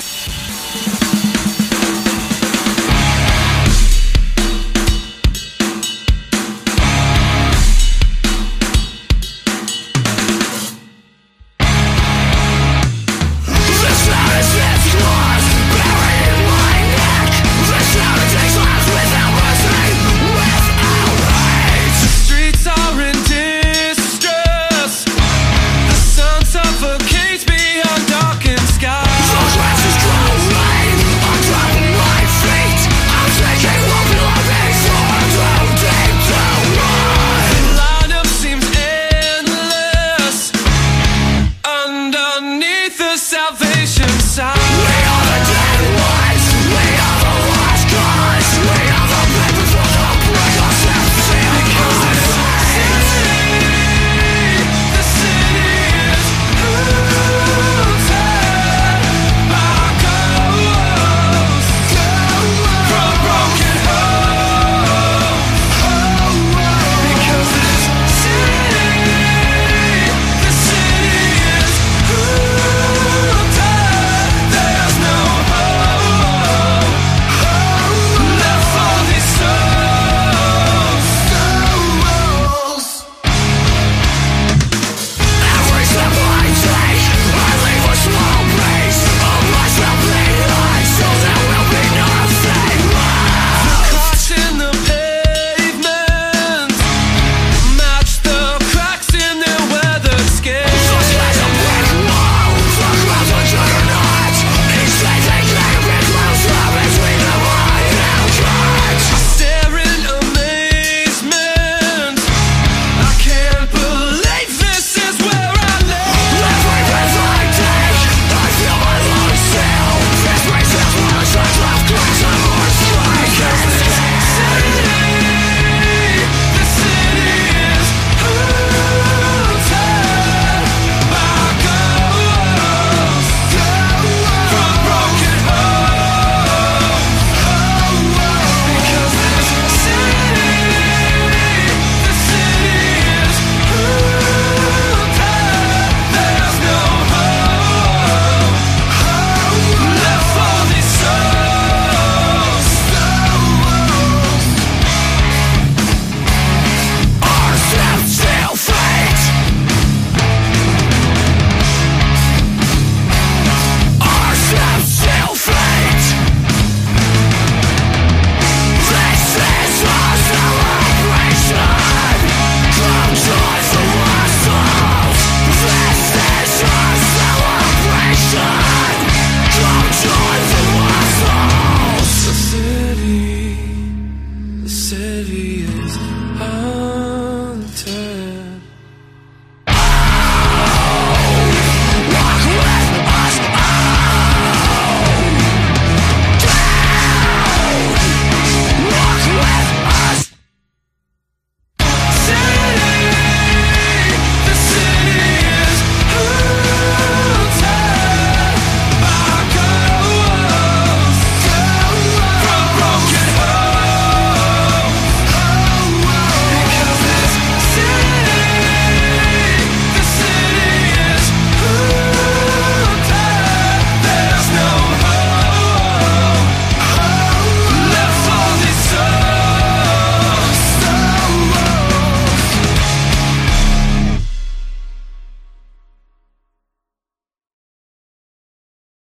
Bye. Ah.